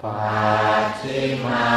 Fatima.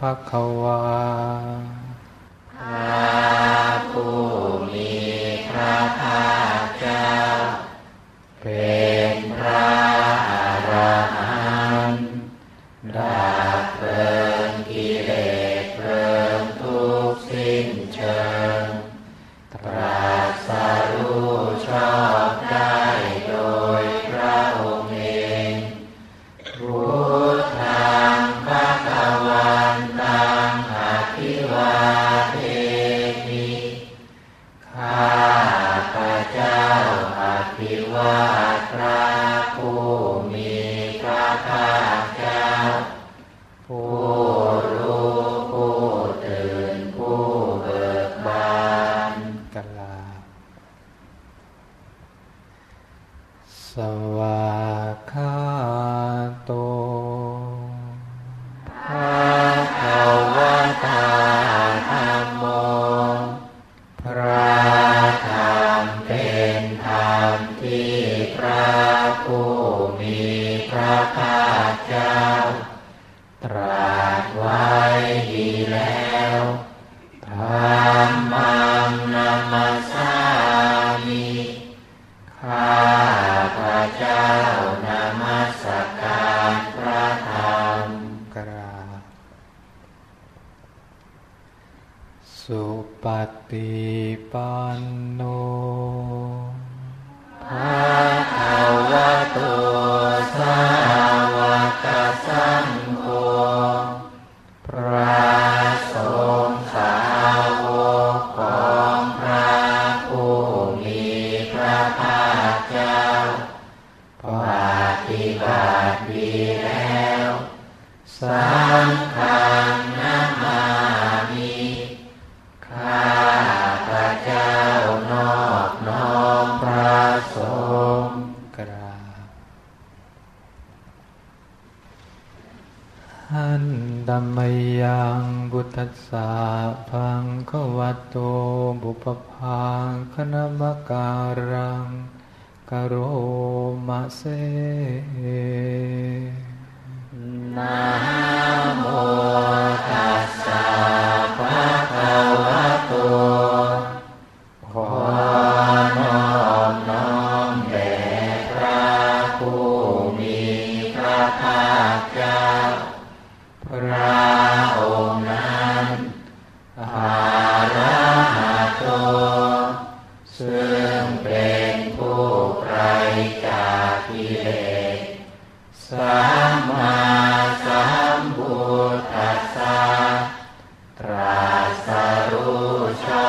พระคะวา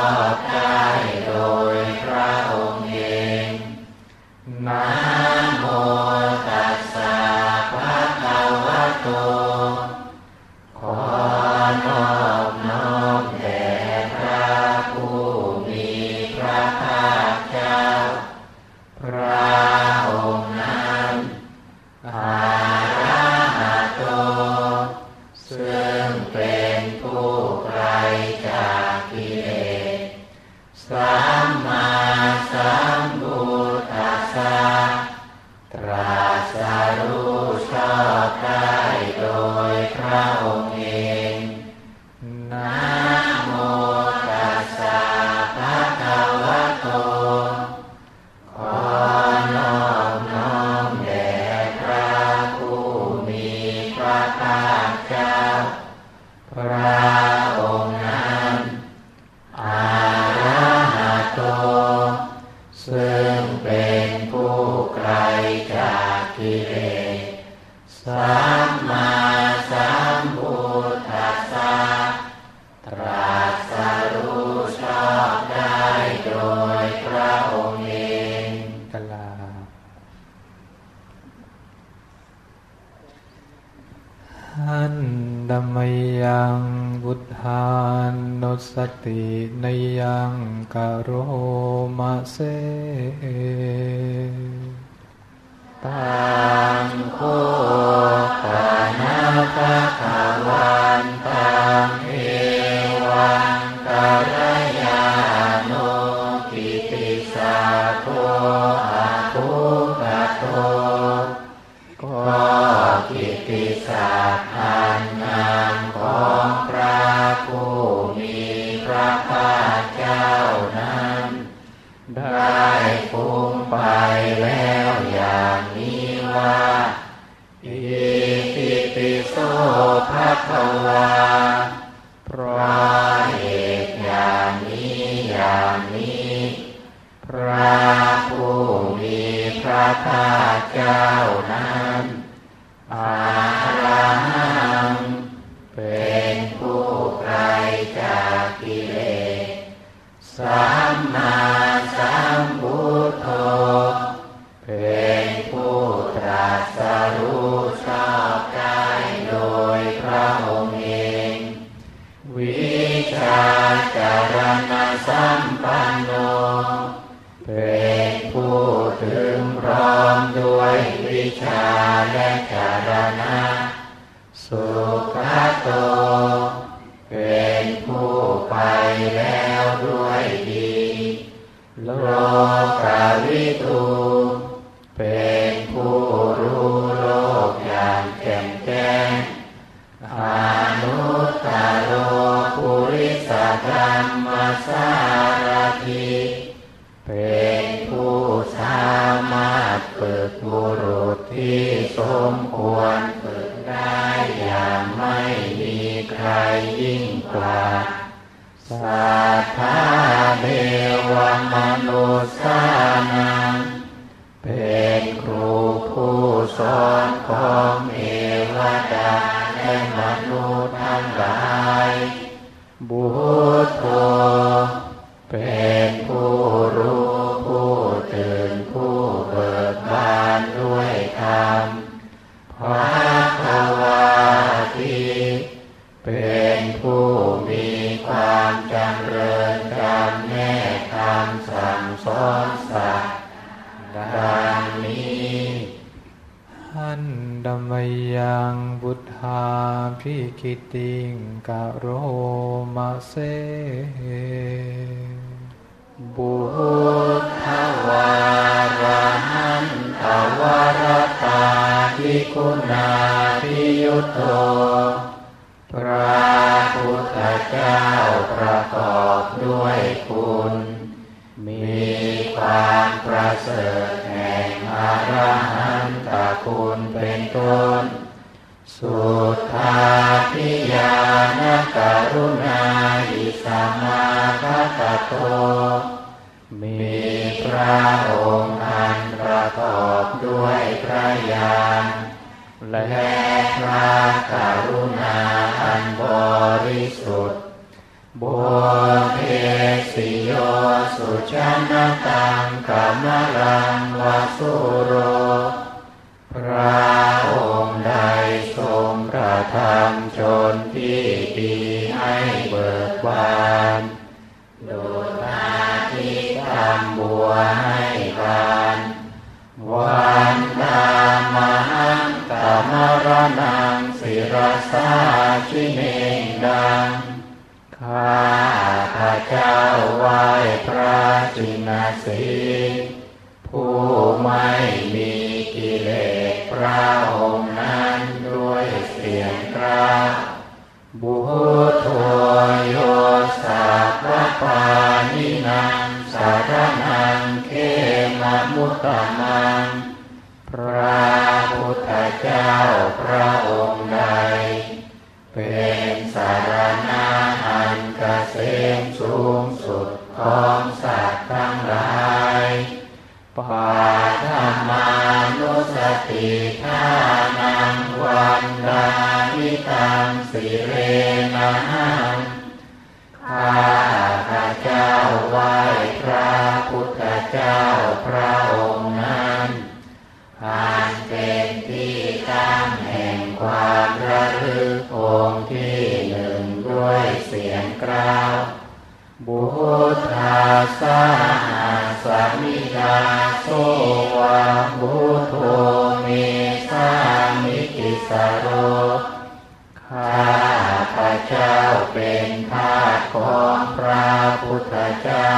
Amen. Boa. ไม่มีกิเลสพระองค์นั้นด้วยเสียงกราบุโทโยสัพปานินังสารนังเขมมุตตะมา เป็นทาสของพระพุทธเจ้า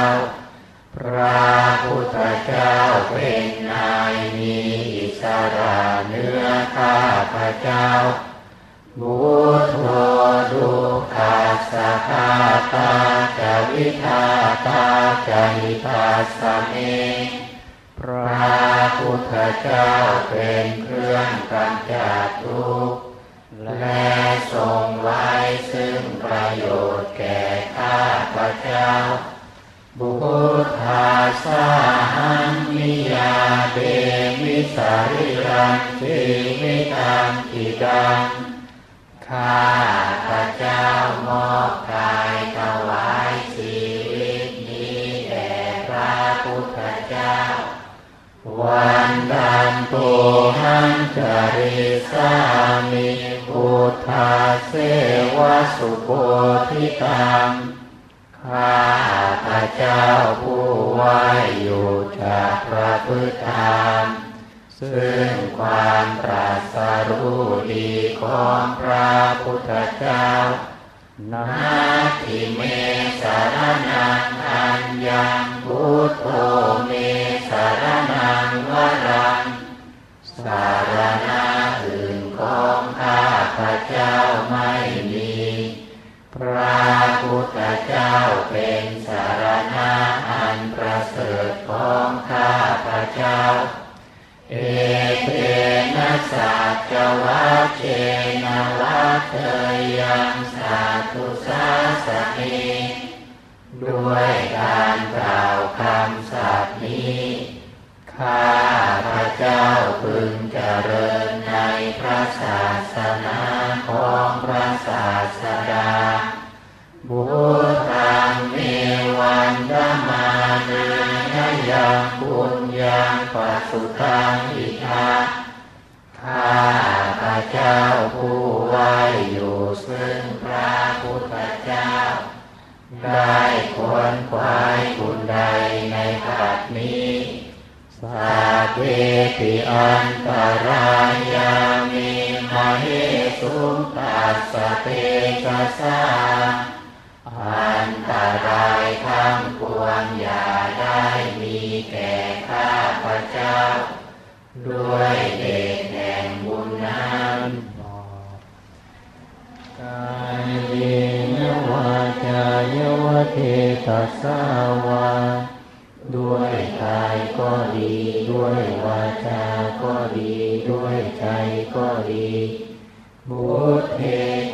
พระพุทธเจ้าเป็นนายมีอิสระเนื้อข้าพระเจ้าบุโทดุขาสคาตาจาวิทาตาจานิทาสเมพระพุทธเจ้าเป็นเครื่องกันจัด งสิมิตังกิดังข้าพระเจ้ามอบกายถวายชีวิตนี้แด่พระพุทธเจ้า วันดันตุหังจริสามิพุทธาเสวสุโพธิตังข้าพระเจ้าผู้ไหวอยู่จากพระพุทธธรรม ซึ่งความตรัสรู้ดีของพระพุทธเจ้านาทิเมสารนังอัญญังพุทโธเมสารนังวรังสารณะอื่นของข้าพระเจ้าไม่มี พระพุทธเจ้าเป็นสารณะอันประเสริฐของข้าพระเจ้า เอเตนะสัจวัชเชนวัตเตยังสาธุสาสเนด้วยการกล่าวคำสัตย์นี้ข้าพระเจ้าพึงเจริญในพระศาสนาของพระศาสดาบุตรังเมวันดมานยยังปุญ ญังปัสสุทังอิทาข้าพระเจ้าผู้ไหวอยู่ซึ่งพระพุทธเจ้า ได้ควรควายคุณใดในปัดนี้สาเวติอันตรายามิมาเหสุตัสสเตกะสาอันตรายทั้งปวงอย่า ด้วยเดชแห่งบุญนั้นกายเยนวาจายวเทตัสสาวาด้วยกายก็ดี ด้วยวาจาก็ดี ด้วยใจก็ดีบุตเท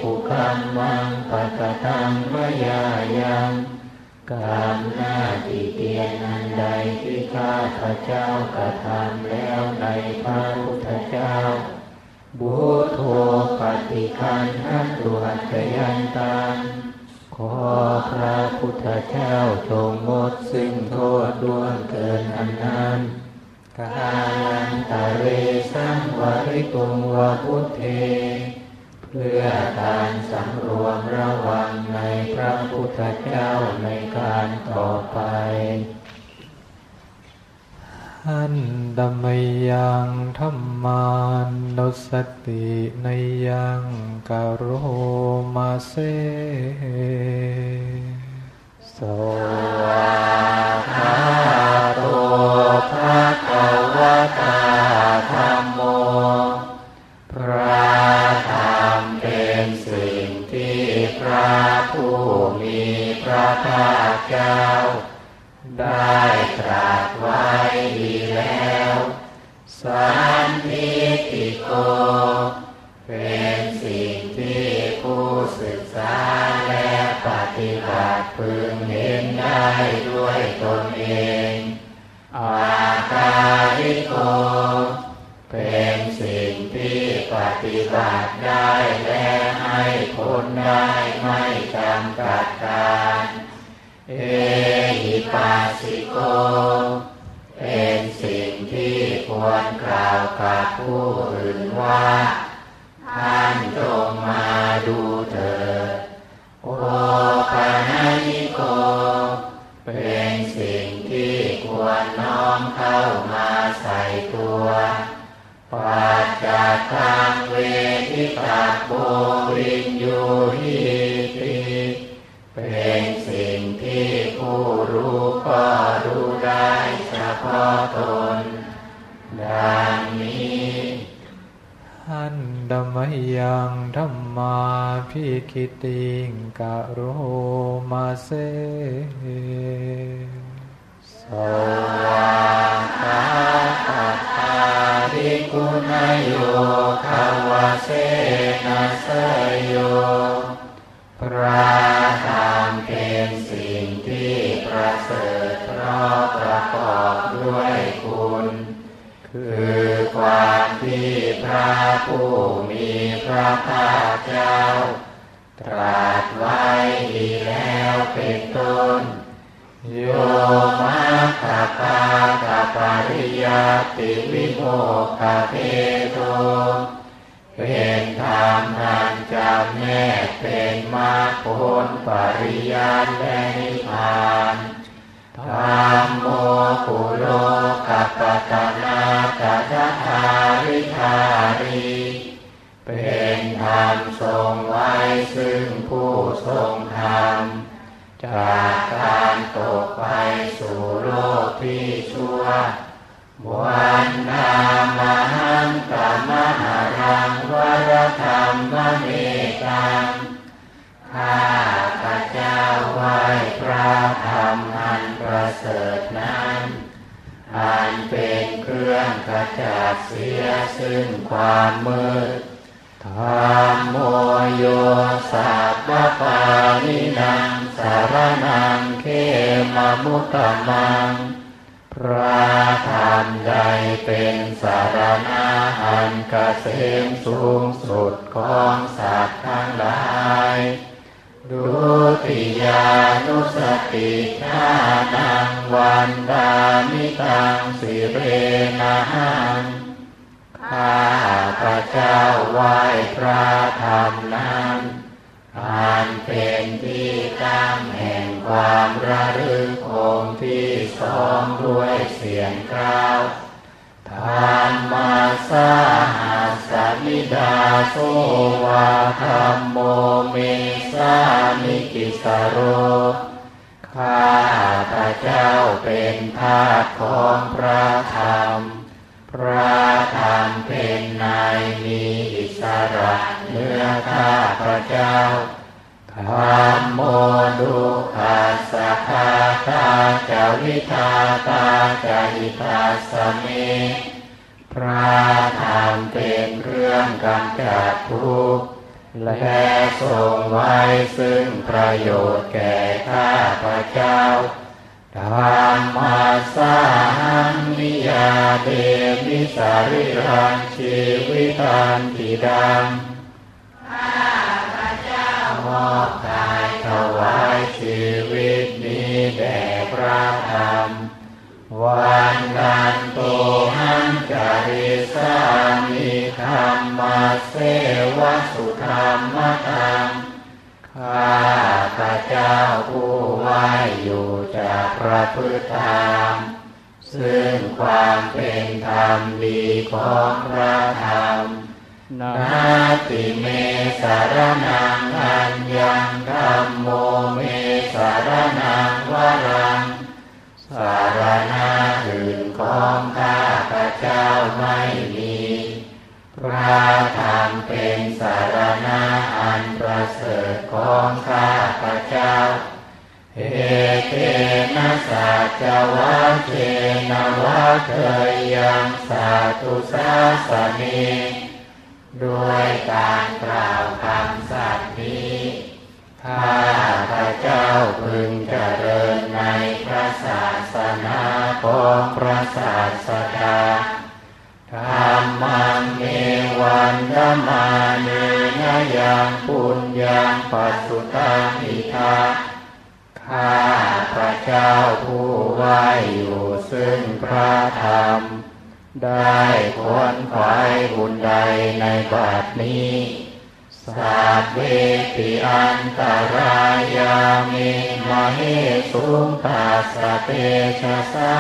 กุคัมมังปัตตังวยายัง กรรมหน้าที่เตียนอันใดที่ข้าพระเจ้ากระทำแล้วในพระพุทธเจ้า บุตโธปฏิคันหัตตุหัตยันตังขอพระพุทธเจ้าจงงดซึ่งโทษด้วงเกินอันนั้นกาลันตะเรสังวริตุงวะพุทเท พื่อการสำรวมระวังในพระพุทธเจ้าในการต่อไปหันดมยังธรรมานุสติในยังกโรมาเซสวาคาโตภะคะวะตา เจ้า ได้ตรัสไว้ดีแล้ว สันทิฏฐิโก เป็นสิ่งที่ผู้ศึกษาและปฏิบัติพึงเห็นได้ด้วยตนเองอาคาริโก เป็นสิ่งที่ปฏิบัติได้และให้ผลได้ไม่จำกัดการ เอหิปัสสิโก เป็นสิ่งที่ควรกล่าวกับผู้อื่นว่า ท่านจงมาดูเถิดโอปาณิโก เป็นสิ่งที่ควรน้อมเข้ามาใส่ตัวปัจจัตังเวทิตาโบวินยูหิติเป็น รู้ก็รู้ได้เฉพาะตนดังนี้หันดมยังธรรมาพิคิติงกะโรมาเซสวากขาปัตตาริกุณโยคาวาเสนาเสโยพระ ประกอบด้วยคุณ คือความที่พระผู้มีพระภาคเจ้า ตรัสไว้ดีแล้วเป็นต้น โยมาคาปาคาปริยติวิโมกเทโตเป็นธรรมนันจำแนกเป็นมาผลปริยัติและนิพพาน ธรรมโมกุโลกัปตนากัจทาริธารีเป็นธรรมทรงไว้ซึ่งผู้ทรงธรรมจากการตกไปสู่โลกที่ชั่ววันนามหังกามหารังวรธรรมเมตังข้า เจ้าไหว้พระธรรมอันประเสริฐนั้นอันเป็นเครื่องขจัดเสียซึ่งความมืดธรรมโมโยสัพพปานินังสารนังเขมมุตตมัง พระธรรมใดเป็นสารณะอันกเกษมสูงสุดของสัตว์ทั้งหลาย ดุติยานุสติชานังวันดามิตังสิเรนะหังข้าพระเจ้าไหว้พระธรรมนั้นอันเป็นที่ตั้งแห่งความระลึกองที่สองด้วยเสียงกล่าว ธรรมาสาหัสมิดาโสวาธรรมโมเมสามิกิสโรข้าพระเจ้าเป็นทาสของพระธรรม พระธรรมเป็นนายมีอิสระเนื้อข้าพระเจ้า ธรรมโมดุขัสสะคาตาจาวิทาตาจาหิตาสเมพระธรรมเป็นเครื่องกำจัดทุกข์และทรงไว้ซึ่งประโยชน์แก่ข้าพระเจ้าธรรมาสาหังนิยาเดมิสาริรังชีวิตันติดัง ชีวิตนี้แด่พระธรรม วันนั้นโตหังจาริสามิธรรมาเสวะสุธรรมธรรมข้าพระเจ้าผู้ไหวอยู่จากพระพุทธธรรม ซึ่งความเป็นธรรมดีของพระธรรมนาติเมสารนังอัญญังธรรมโมเม สารนังวรัง สารณะอื่นของข้าพระเจ้าไม่มี พระธรรมเป็นสารณะอันประเสริฐของข้าพระเจ้าเอเตนะสัจวัตเจนวัตเทยังสาธุสาสนีด้วยการกล่าวคำสัตย์นี้ ข้าพระเจ้าพึงเจริญในพระศาสนาของพระศาสดาธรรมังเมวันธมาเนนยังปุญญังปัสสุตังอิทาข้าพระเจ้าผู้ไหวอยู่ซึ่งพระธรรม ได้ควนขวายบุญใดในบัดนี้ สัพเวติอันตรายามิมาเหสุงตัสสะเตชะสา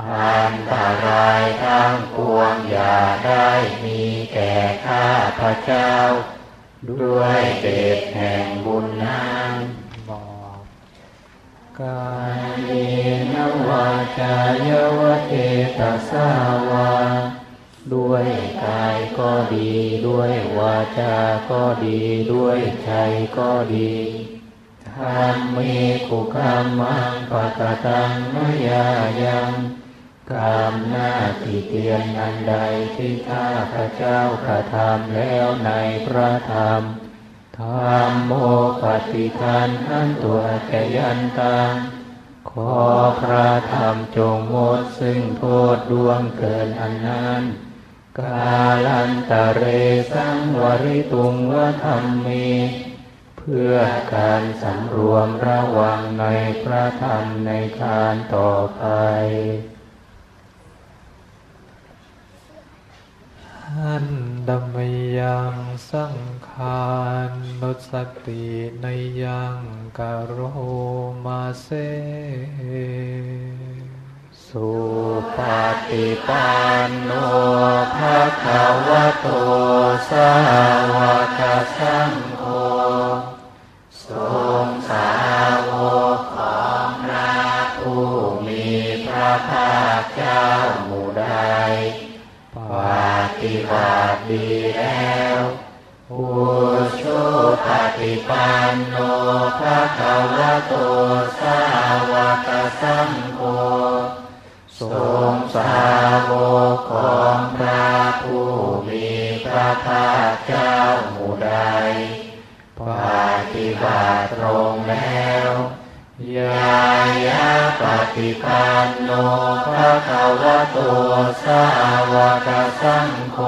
อันตรายทั้งปวงอย่าได้มีแก่ข้าพระเจ้า ด้วยเดชแห่งบุญนั้นบอกกายนวาจายวเทตสาวา ด้วยกายก็ดี ด้วยวาจาก็ดี ด้วยใจก็ดีธรรมมีกุกรรมังปะกตังนยายังกรรมหน้าที่เตียนอันใดที่ข้าพระเจ้ากระทำแล้วในพระธรรมธรรมโมปฏิคันอันตัวแกยันตังขอพระธรรมจงหมดซึ่งโทษดวงเกินอันนั้น กาลันตะเรสังวริตุงวธรรมมีเพื่อการสำรวมระวังในพระธรรมในการต่อไปหันดมยังสังขารนุสติในยังกโรมาเซ สุปฏิปันโนภะคะวะโตสาวกสังโฆทรงสาวกของพระผู้มีพระภาคเจ้าหมู่ใดปฏิบัติดีแล้วผู้ชุปฏิปันโนภะคะวะโตสาวกสังโฆ ทรงสาวกของพระผู้มีพระภาคเจ้าหมู่ใดปฏิบัติตรงแล้วยายาปฏิปันโนภะคะวะโตสาวกสังโฆ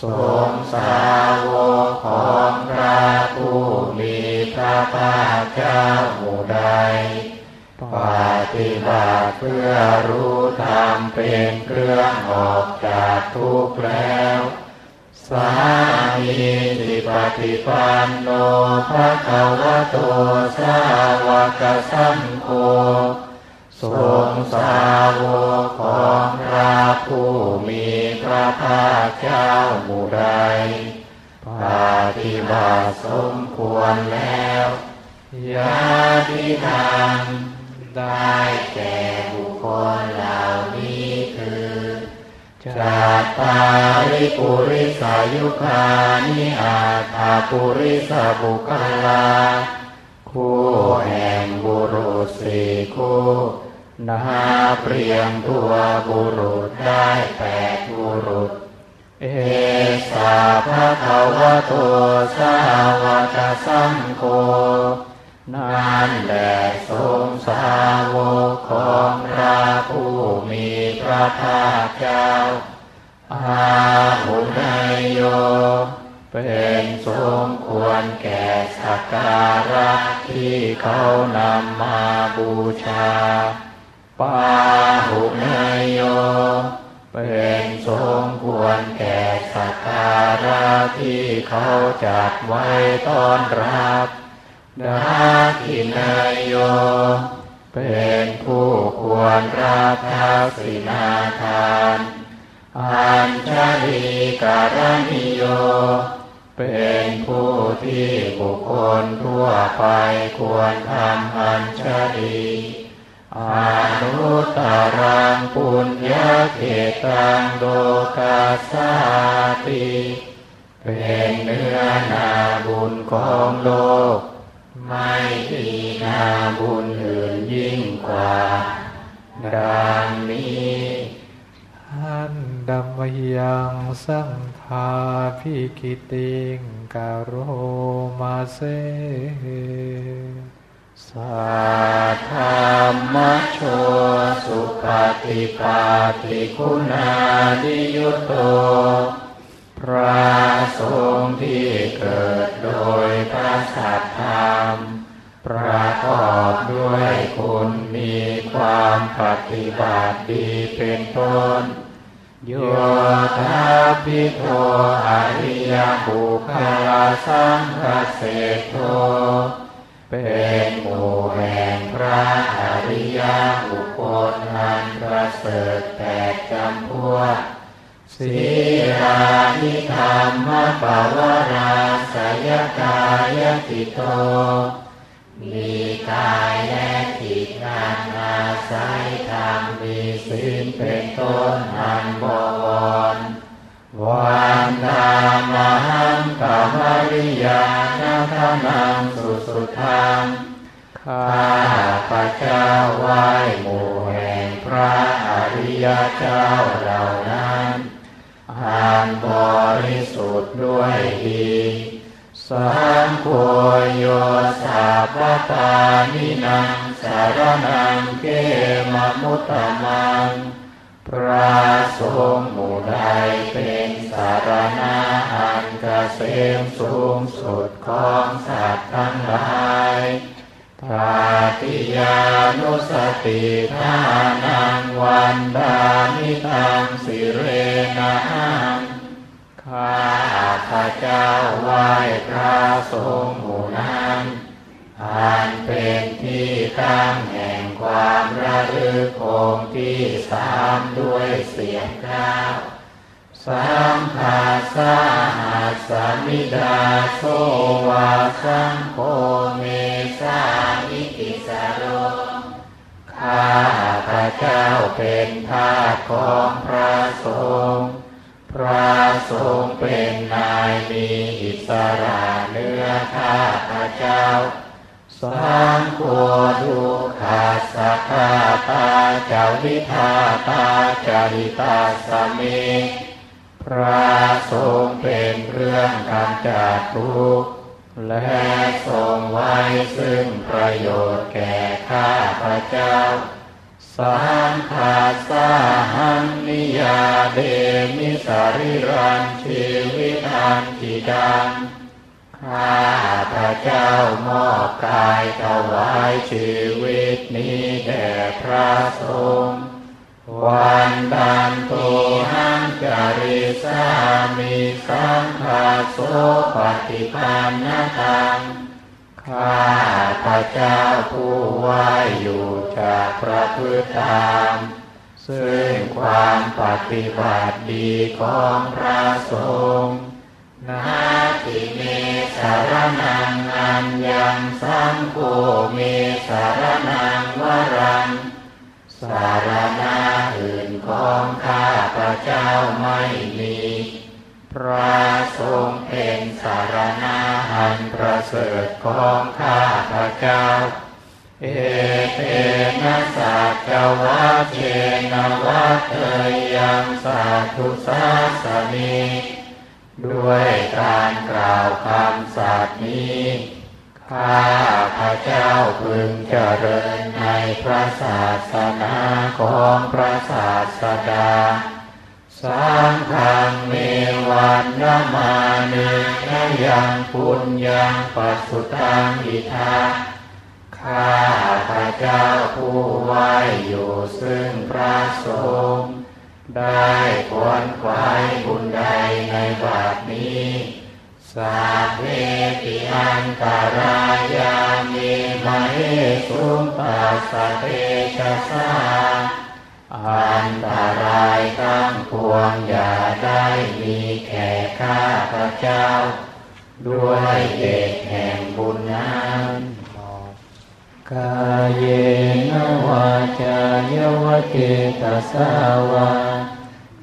ทรงสาวกของพระผู้มีพระภาคเจ้าหมู่ใด ปฏิบัติเพื่อรู้ธรรมเป็นเครื่องออกจากทุกข์แล้ว สามีติปฏิปันโนภะคะวะโตสาวกสังโฆทรงสาวกของพระผู้มีพระภาคเจ้าหมู่ใดปฏิบัติสมควรแล้วยาทิทาง ได้แก่บุคคลเหล่านี้คือจัตตาริปุริสายุคานิอาตาปุริสบุคลา คู่แห่งบุรุษสี่คู่นาเปรียงตัวบุรุษได้แปดบุรุษ เอสาภะคะวะโตสาวกสังโฆ นั่นแหละทรงสาวกของพระผู้มีพระภาคเจ้า อาหุนายโย เป็นสมควรแก่สักการะที่เขานำมาบูชา ปาหุนายโย เป็นสมควรแก่สักการะที่เขาจัดไว้ต้อนรับ ดาคินายโย เป็นผู้ควรรับทักษินาทาน อัญชลีการณิโย เป็นผู้ที่บุคคลทั่วไปควรทำอัญชลีอนุตารังปุญญาเขตังโลกาสาติ เป็นเนื้อนาบุญของโลก ไม่มีนาบุญอื่นยิ่งกว่าดังนี้หันดัมยังสังขาภิกิติงกโรมาเซสัทธรรมโชสุปฏิปาติคุณาดิยุตโต พระสงฆ์ที่เกิดโดยพระสัทธรรมประกอบด้วยคุณมีความปฏิบัติดีเป็นต้นโยธาพิโทอริยบุคลาสังฆเสโทเป็นหมู่แห่งพระอริยบุคคลอันประเสริฐแตกจำพวก สีรานิธรรมปาวราสยกายติโต มีกายและจิตงานอาศัยธรรมมีศีลเป็นต้นอันบวรวันธามหังกามริยานาคนังสุสุทังข้าพระเจ้าไหว้หมู่แห่งพระอริยเจ้าเหล่านั้น อันบริสุทธิ์ด้วยดีสังโฆโยสาปตานินังสารนังเกมมุตตมัง พระสงฆ์หมู่ใดเป็นสารณะอันเกษมสูงสุดของสัตว์ทั้งหลาย ทาติยานุสติทานังวันดานิตังสิเรนังข้าพระเจ้าไหว้พระสงฆ์หมู่นั้นอันเป็นที่ตั้งแห่งความระลึกองที่สามด้วยเสียงก้าว สัมภาสาหัสมิดาโซวาสังโฆเมสานิติสโรข้าพระเจ้าเป็นทาสของพระสงฆ์พระสงฆ์เป็นนายมีอิสระเนื้อข้าพระเจ้าสังโฆดุขาสะคาตาเจ้าวิทาตาจริตาสมิ พระสงเป็นเรื่องกำจัดทุกข์และทรงไว้ซึ่งประโยชน์แก่ข้าพระเจ้า สังฆาสาหันนิยาเดมิสาริรันชีวิตันติดังข้าพระเจ้ามอบกายถวายชีวิตนี้แด่พระสงฆ์ วันดันโตหังจาริสามีสังฆาโสปฏิปันนาตังข้าพระเจ้าผู้ไหวอยู่จากพระพุทธามซึ่งความปฏิบัติดีของพระสงฆ์นาติเมสารนังอันยังสังโฆเมสารนังวรัง สารณาอื่นของข้าพระเจ้าไม่มี พระทรงเป็นสารณาอันประเสริฐของข้าพระเจ้า เอเตนะสัจวัตเชนวัตเตยังสาธุสาสนีด้วยการกล่าวคำสัตย์นี้ ข้าพระเจ้าพึงเจริญในพระศาสนาของพระศาสดาสังฆังเมวันนมาเนนยังปุญญังปัสสุตังอิทาข้าพระเจ้าผู้ไหวอยู่ซึ่งพระสงฆ์ได้ควรควายบุญใดในบาทนี้ สาเพติอันตารายามีมเหสุปัสสเตชะสาอันตรายทั้งปวงอย่าได้มีแก่ข้าพระเจ้า ด้วยเดชแห่งบุญนั้นกายเยนวาจายวเกตสาวา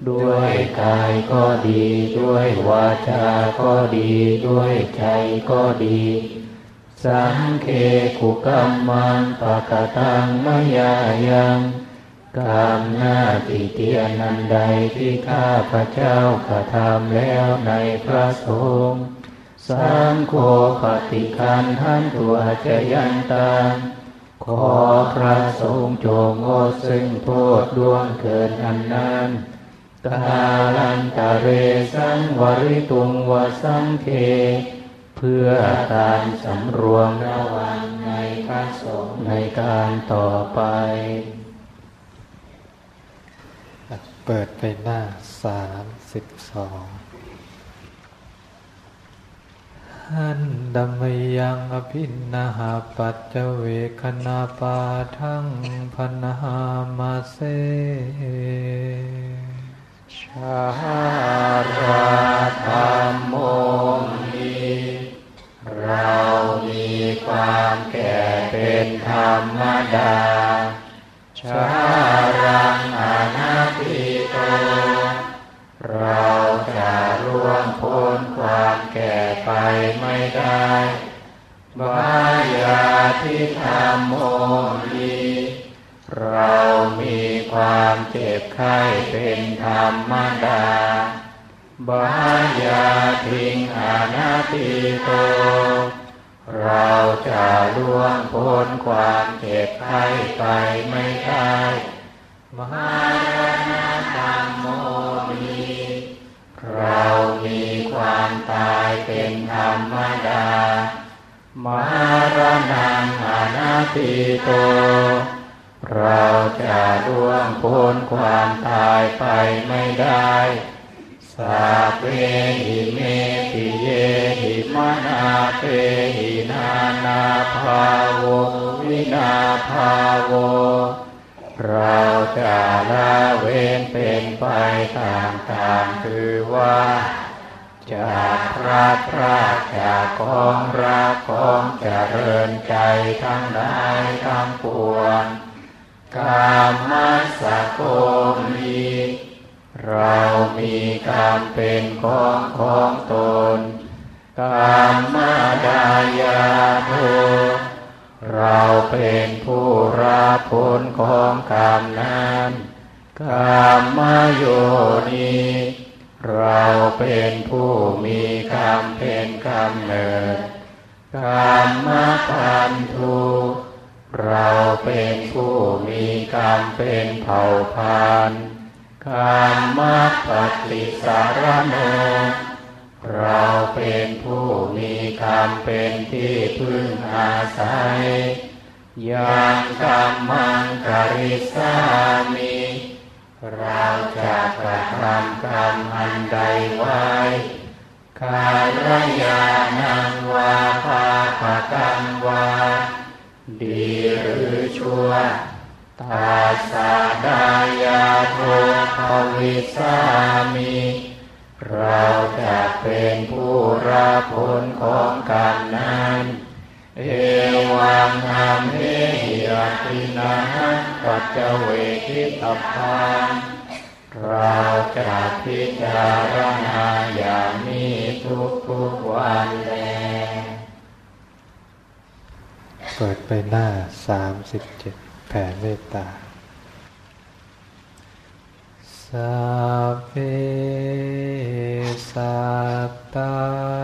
ด้วยกายก็ดี ด้วยวาจาก็ดี ด้วยใจก็ดี สังเคขุกัมมังปะกตังมยายังกรรมหน้าที่เตียนันใดที่ข้าพระเจ้ากระทำแล้วในพระสงฆ์สังโฆปฏิคันทันตัวจะยันตาขอพระสงฆ์จงโอซึ่งโทษดวงเกินอันนั้น กาลันตะเรสังวริตุงวสังเคเพื่อการสำรวมระวังในพระสงฆ์ในการต่อไป เปิดไปหน้าสามสิบสองหันดมยังอภินาหาปัจเจเวคณาปาทั้งพนามาเซ ราธรรมโมมีเรามีความแก่เป็นธรรมดา ชารังอนัตติโต เราจะร่วงพ้นความแก่ไปไม่ได้ บายาทิธรรมโมมี เรามีความเจ็บไข้เป็นธรรมดาบายาทิงอนัตติโต เราจะล่วงพ้นความเจ็บไข้ไปไม่ได้มหารณธรรมโมมีเรามีความตายเป็นธรรมดามหารนังอนัตติโต เราจะล่วงพ้นความตายไปไม่ได้สาเปหิเมปิเยหิมนาเปหินานาภาโววินาภาโว เราจะละเว้นเป็นไปต่างๆคือว่าจากพระพระจากของรักของเจริญใจทั้งหลายทั้งปวง กามัสโกมีเรามีกรรมเป็นของของตนกรรมดายาโทเราเป็นผู้รับผลของกรรมนั้นกรรมโยนีเราเป็นผู้มีกรรมเป็นกำเนิดกรรมพันธุ เราเป็นผู้มีกรรมเป็นเผ่าพันธุ์กรรมปฏิสารโนเราเป็นผู้มีกรรมเป็นที่พึ่งอาศัยยังกรรมังกริสามิเราจะกระทำกรรมอันใดไว้กาลยานังวาภาปกังวา ดีหรือชั่วตาสาดายาโทภวิสามิเราจะเป็นผู้รับผลของกรรมนั้น เอวังธรรมเหิยตินะปัจเจเวทิตพานเราจะพิจารณาอย่างนี้ทุกทุกๆวันแล เปิดไปหน้าสามสิบเจ็ดแผ่เมตตาสัพเพสัตตา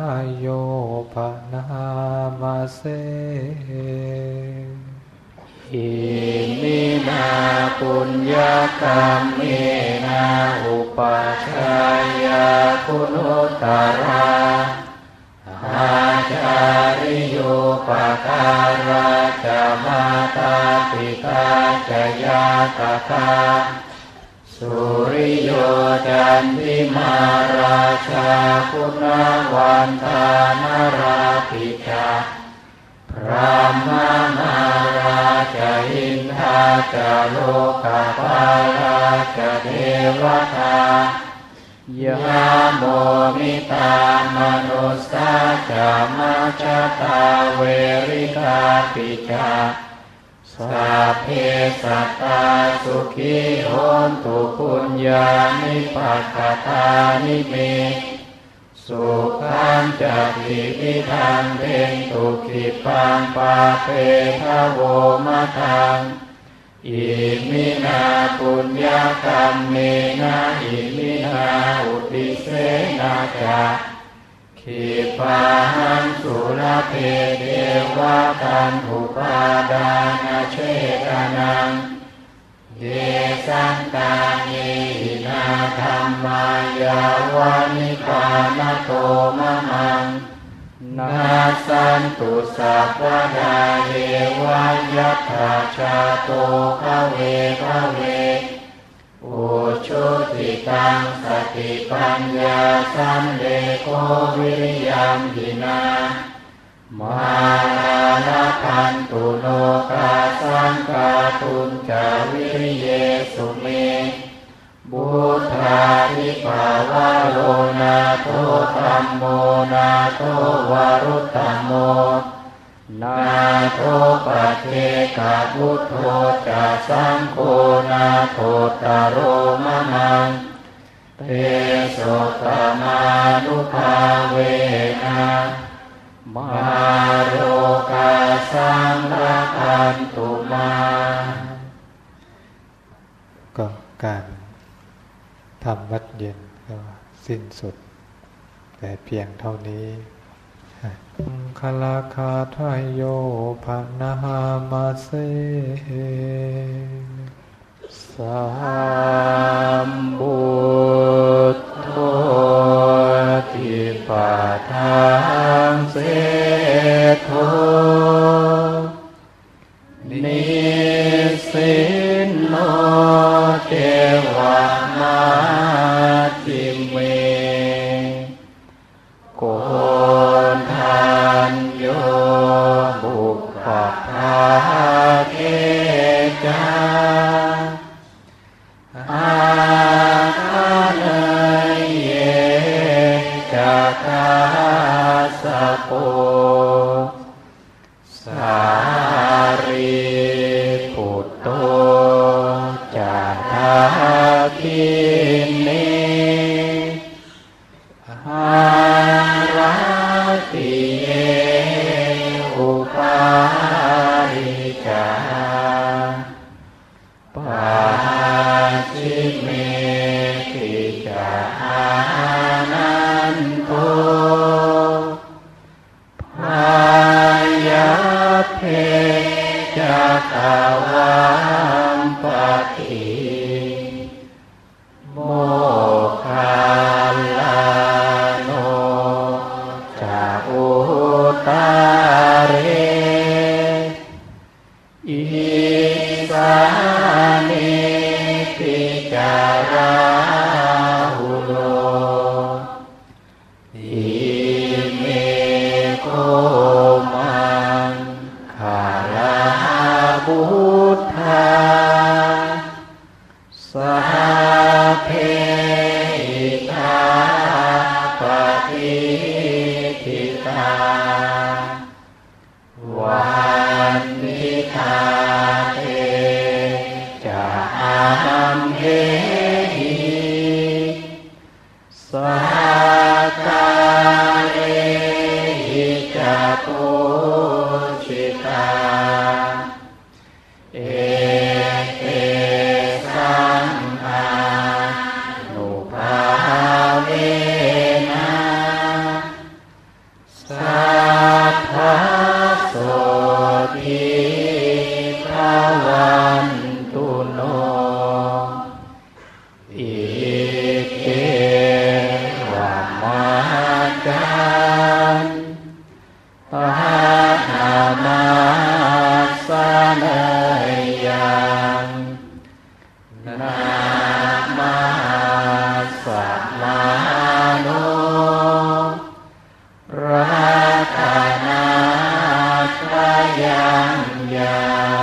ทายโยภนามาเสอิมินาปุญญากรรมเมนาอุปัชายาคุณุตราอาจาริโยปการาจะมาตาปิตาจยาตคา สุริโยจันทิมาราชาคุณวันทานาราปิจาพระมามาราชอินทาจโลกาปาราชเทวตายาโมมิตามนุสสาจามาจตาเวริกาปิจา สัพเพสัตตาสุขีโหนตุปุญญาณิปัสสตานิเมสุขังจักขิวิทังเทนตุขิปังปาเปทะโวมะทังอิมินาปุญญากรรมเมนะอิมินาอุติเสนาจา ขิปาหังสุรเพเดวะตันอุปาดานาเชตานังเยสังตานินาธรรมายาวานิปานโตมะมังนาสันตุสัพพดาเยวายัตถาชาโตภเวภเว อุชุติตังสติปัญญาสัมเลโควิริยมหินามาลาพันตุโลกาสังกาตุนจาวิริเยสุเมบุตราทิภาวะโลนาโทธรรมโมนาโทวารุตตโม นาโทปเทกาพุทโธจะสังโฆนาโทตโรมะมังเตโสตมานุภาเวนะมาโรกาสังรัคันตุมาก็การทำวัดเย็นก็สิ้นสุด แต่เพียงเท่านี้ คลาคาทายโยภนาหามาเสสามบุตโทติปาทางเสโทนิสินโนเทว ยังยา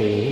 ติ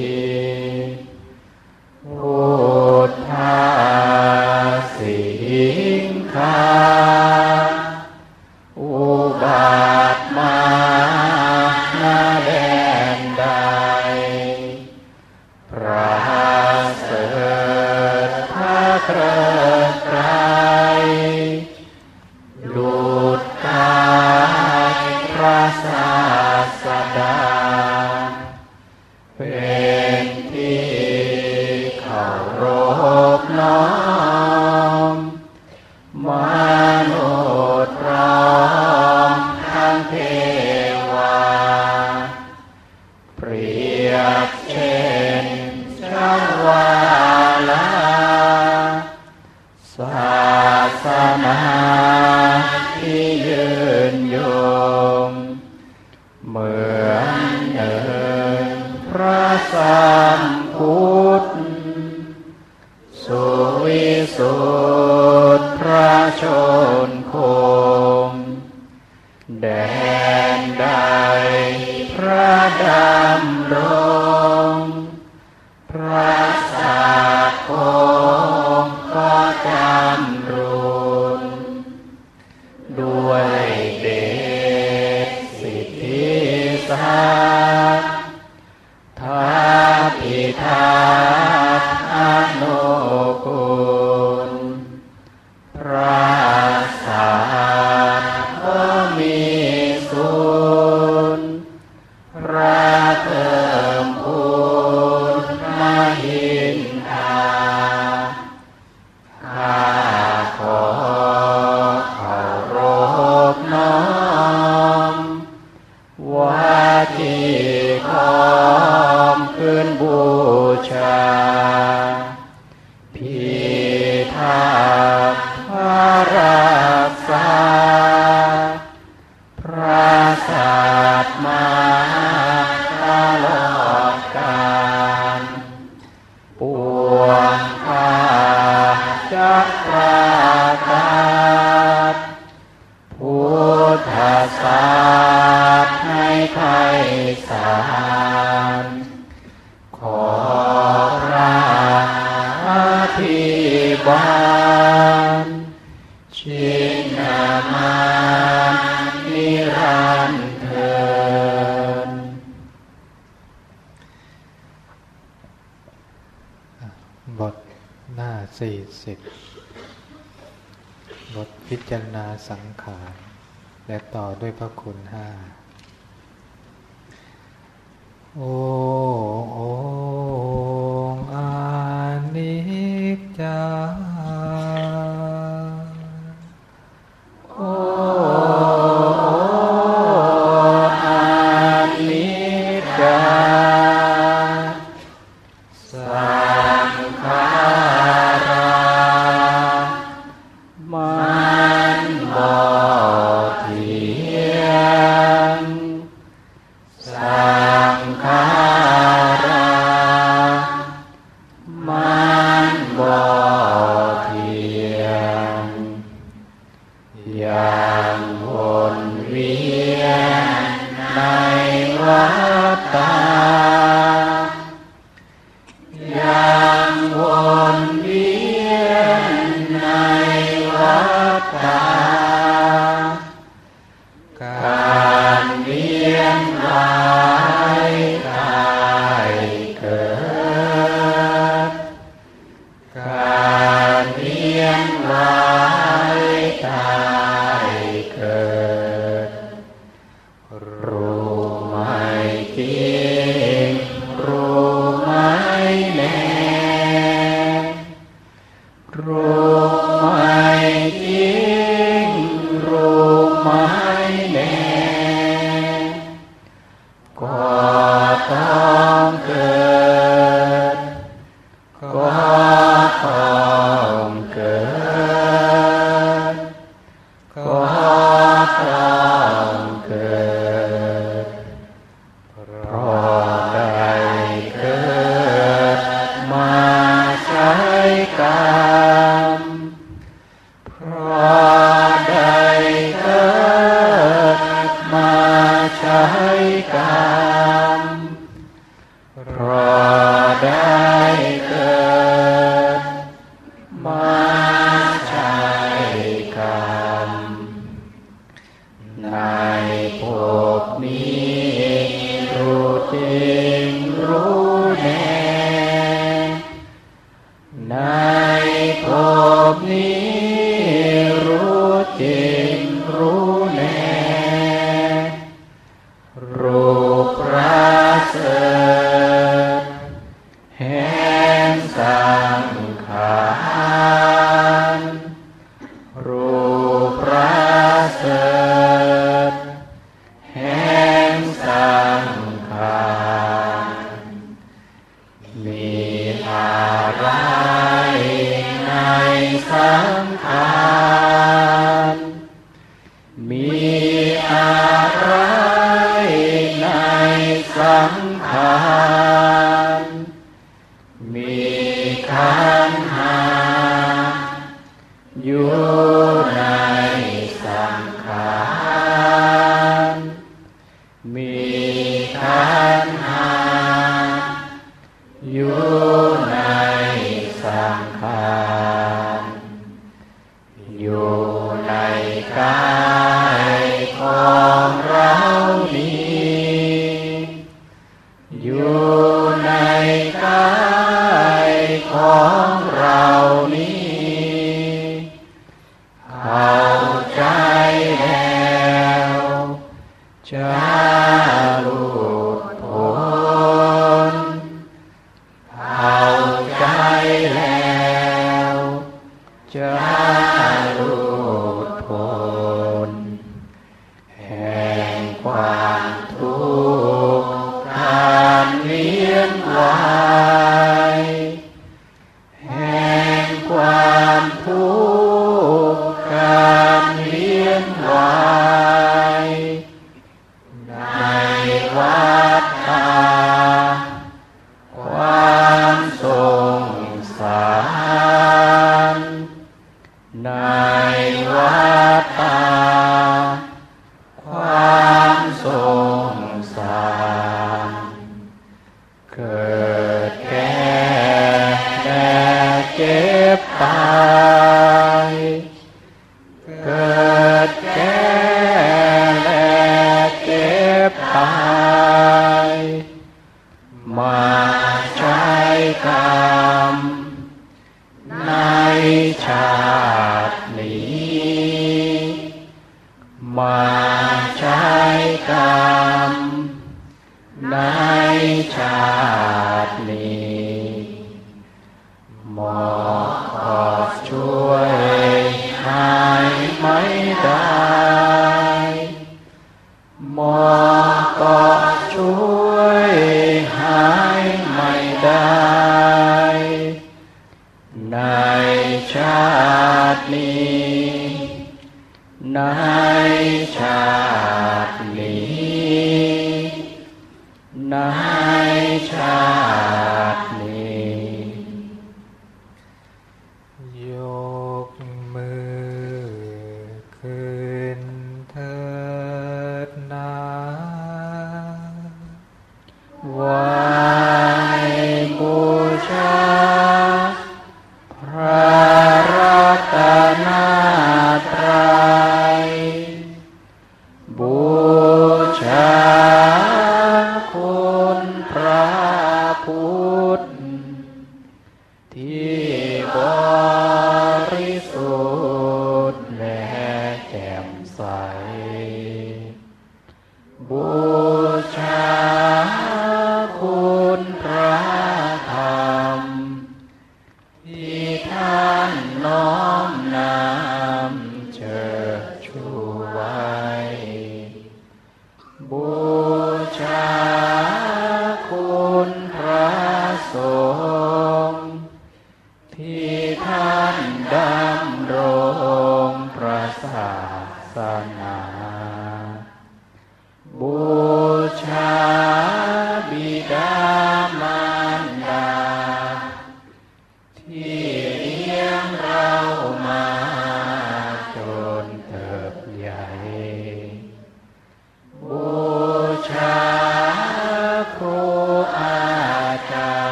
อย่างวนเวียนในวัฏ Sir. บู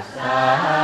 Passar.